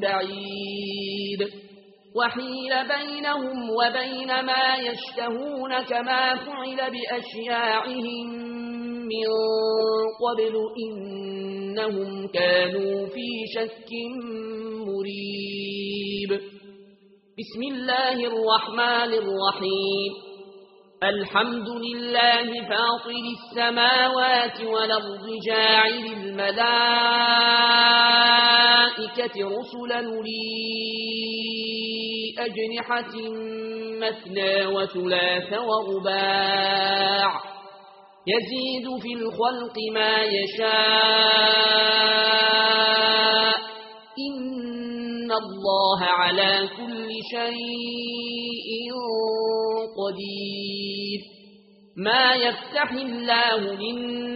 بعيد. وحيل بينهم وبين ما يشتهون كما فعل بأشياعهم من قبل إنهم كانوا في شك مريب. بسم الله الرحمن الرحيم. الحمد لله فاطر السماوات والأرض جاعل الملائم رسلا لي أجنحة مثنى وثلاث وغباع يزيد في الخلق ما يشاء إن الله على كل شيء قدير ما يفتح الله للناس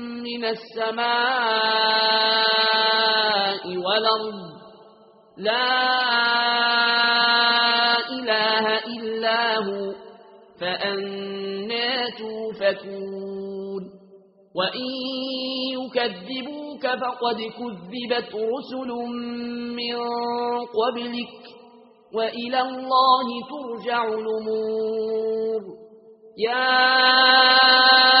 من السماء والأرض. لا إله إلا هو. فأنا توفكون. وإن يكذبوك فقد كذبت رسل من قبلك. وإلى الله ترجع نمور يا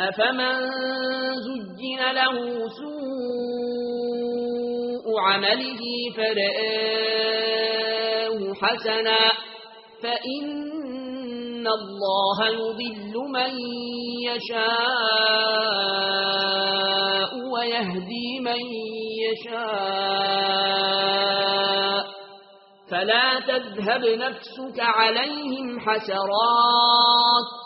أفمن زجن له سوء عمله فرآه حسنا فإن الله يضل من يشاء ويهدي من يشاء فلا تذهب نفسك عليهم حسرات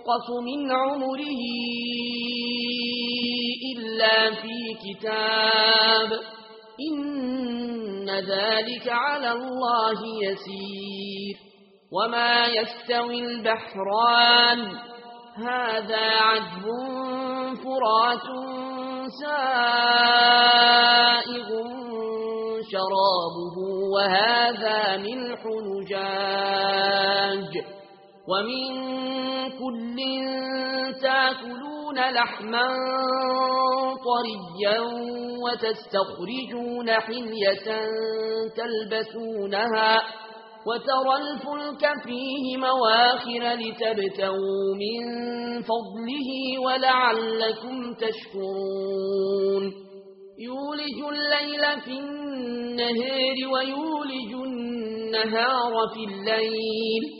يُنقَصُ مِنْ عُمُرِهِ إِلَّا فِي كِتَابٍ. إِنَّ ذَلِكَ عَلَى اللَّهِ يَسِيرٌ. وَمَا يَسْتَوِي الْبَحْرَانِ. هَذَا عَذْبٌ فُرَاتٌ سَائِغٌ شرابه وهذا ملح نجاج. ومن كل تاكلون لحما طريا وتستخرجون حمية تلبسونها وترى الفلك فيه مواخر لتبتوا من فضله ولعلكم تشكرون يولج الليل في النهار ويولج النهار في الليل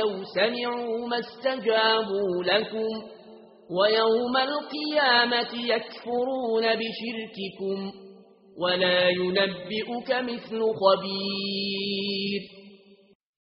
لو سمعوا ما استجابوا لكم ويوم القيامة يكفرون بشرككم ولا ينبئك مثل خبير